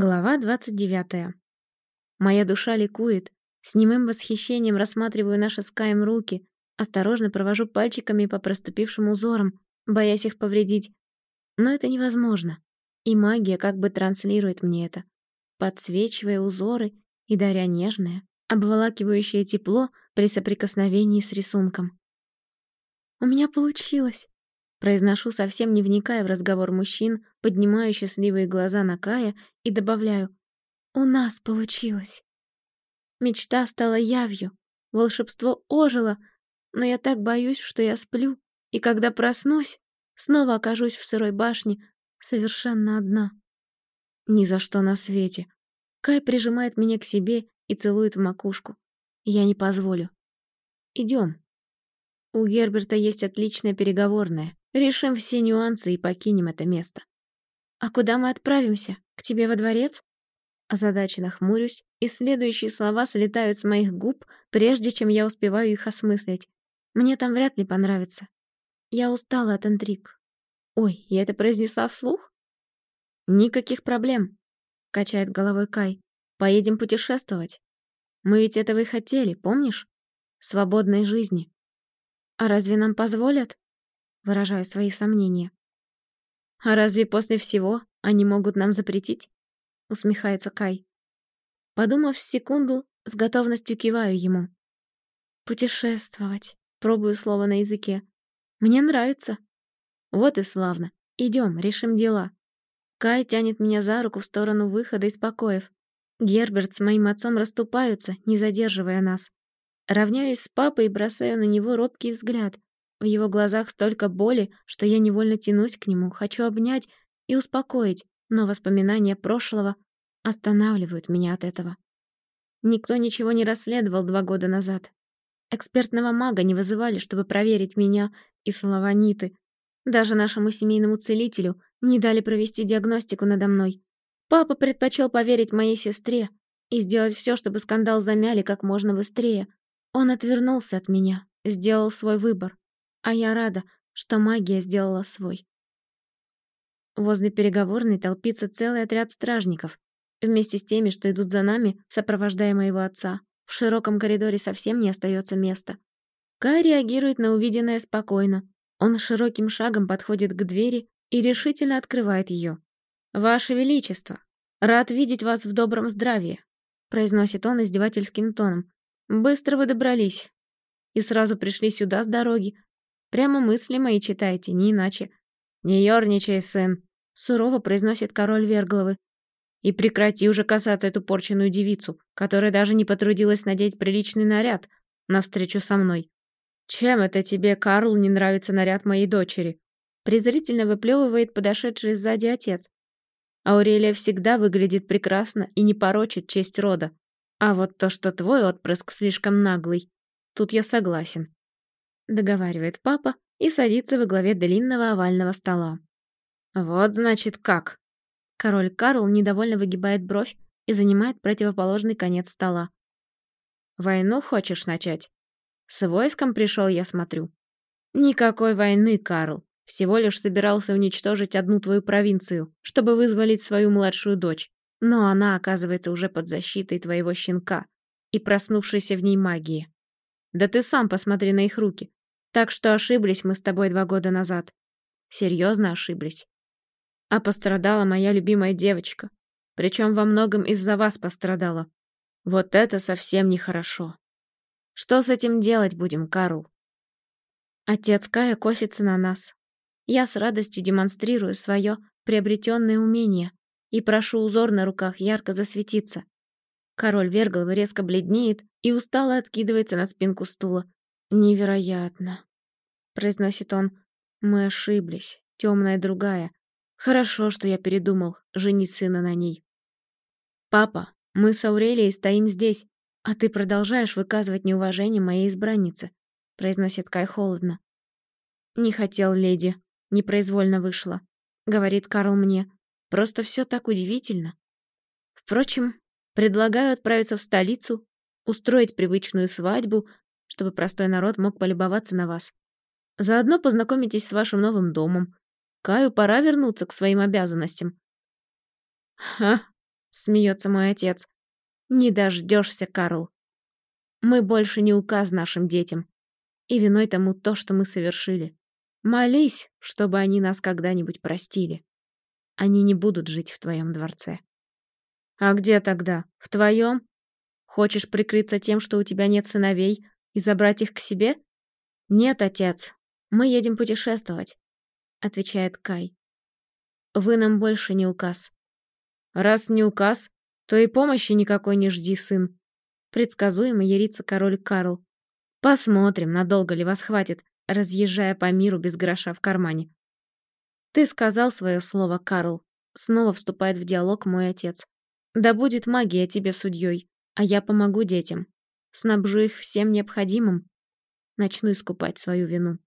Глава 29. Моя душа ликует. С немым восхищением рассматриваю наши с Каем руки, осторожно провожу пальчиками по проступившим узорам, боясь их повредить. Но это невозможно. И магия как бы транслирует мне это, подсвечивая узоры и даря нежное, обволакивающее тепло при соприкосновении с рисунком. «У меня получилось!» Произношу, совсем не вникая в разговор мужчин, поднимаю счастливые глаза на Кая и добавляю «У нас получилось». Мечта стала явью, волшебство ожило, но я так боюсь, что я сплю, и когда проснусь, снова окажусь в сырой башне, совершенно одна. Ни за что на свете. Кай прижимает меня к себе и целует в макушку. Я не позволю. Идем. У Герберта есть отличная переговорная. Решим все нюансы и покинем это место. А куда мы отправимся? К тебе во дворец? Озадаченно хмурюсь, и следующие слова слетают с моих губ, прежде чем я успеваю их осмыслить. Мне там вряд ли понравится. Я устала от интриг. Ой, я это произнесла вслух? Никаких проблем, качает головой Кай. Поедем путешествовать. Мы ведь этого и хотели, помнишь? Свободной жизни. А разве нам позволят? Выражаю свои сомнения. А разве после всего они могут нам запретить? Усмехается Кай. Подумав секунду, с готовностью киваю ему. Путешествовать. Пробую слово на языке. Мне нравится. Вот и славно. Идем, решим дела. Кай тянет меня за руку в сторону выхода из покоев. Герберт с моим отцом расступаются, не задерживая нас. Равняюсь с папой и бросаю на него робкий взгляд. В его глазах столько боли, что я невольно тянусь к нему, хочу обнять и успокоить, но воспоминания прошлого останавливают меня от этого. Никто ничего не расследовал два года назад. Экспертного мага не вызывали, чтобы проверить меня и слова Ниты. Даже нашему семейному целителю не дали провести диагностику надо мной. Папа предпочел поверить моей сестре и сделать все, чтобы скандал замяли как можно быстрее. Он отвернулся от меня, сделал свой выбор. А я рада, что магия сделала свой. Возле переговорной толпится целый отряд стражников, вместе с теми, что идут за нами, сопровождая моего отца. В широком коридоре совсем не остается места. Кай реагирует на увиденное спокойно. Он широким шагом подходит к двери и решительно открывает ее. «Ваше Величество, рад видеть вас в добром здравии», произносит он издевательским тоном. «Быстро вы добрались. И сразу пришли сюда с дороги, Прямо мысли мои читаете, не иначе. «Не ерничай, сын», — сурово произносит король Вергловы. «И прекрати уже касаться эту порченную девицу, которая даже не потрудилась надеть приличный наряд навстречу со мной. Чем это тебе, Карл, не нравится наряд моей дочери?» Презрительно выплевывает подошедший сзади отец. Аурелия всегда выглядит прекрасно и не порочит честь рода. А вот то, что твой отпрыск слишком наглый, тут я согласен договаривает папа и садится во главе длинного овального стола. Вот значит как. Король Карл недовольно выгибает бровь и занимает противоположный конец стола. Войну хочешь начать? С войском пришел, я смотрю. Никакой войны, Карл. Всего лишь собирался уничтожить одну твою провинцию, чтобы вызволить свою младшую дочь. Но она оказывается уже под защитой твоего щенка и проснувшейся в ней магии. Да ты сам посмотри на их руки. Так что ошиблись мы с тобой два года назад. Серьезно ошиблись. А пострадала моя любимая девочка. Причем во многом из-за вас пострадала. Вот это совсем нехорошо. Что с этим делать будем, Карл? Отец Кая косится на нас. Я с радостью демонстрирую свое приобретенное умение и прошу узор на руках ярко засветиться. Король Вергл резко бледнеет и устало откидывается на спинку стула, «Невероятно», — произносит он. «Мы ошиблись. Темная другая. Хорошо, что я передумал женить сына на ней». «Папа, мы с Аурелией стоим здесь, а ты продолжаешь выказывать неуважение моей избраннице», — произносит Кай холодно. «Не хотел, леди. Непроизвольно вышло», — говорит Карл мне. «Просто все так удивительно. Впрочем, предлагаю отправиться в столицу, устроить привычную свадьбу, чтобы простой народ мог полюбоваться на вас. Заодно познакомитесь с вашим новым домом. Каю пора вернуться к своим обязанностям. Ха, смеется мой отец. Не дождешься, Карл. Мы больше не указ нашим детям. И виной тому то, что мы совершили. Молись, чтобы они нас когда-нибудь простили. Они не будут жить в твоем дворце. А где тогда? В твоем? Хочешь прикрыться тем, что у тебя нет сыновей, и забрать их к себе? Нет, отец. Мы едем путешествовать, отвечает Кай. Вы нам больше не указ. Раз не указ, то и помощи никакой не жди, сын. Предсказуемо ярится король Карл. Посмотрим, надолго ли вас хватит, разъезжая по миру без гроша в кармане. Ты сказал свое слово, Карл. Снова вступает в диалог мой отец. Да будет магия тебе судьей, а я помогу детям. Снабжу их всем необходимым. Начну искупать свою вину.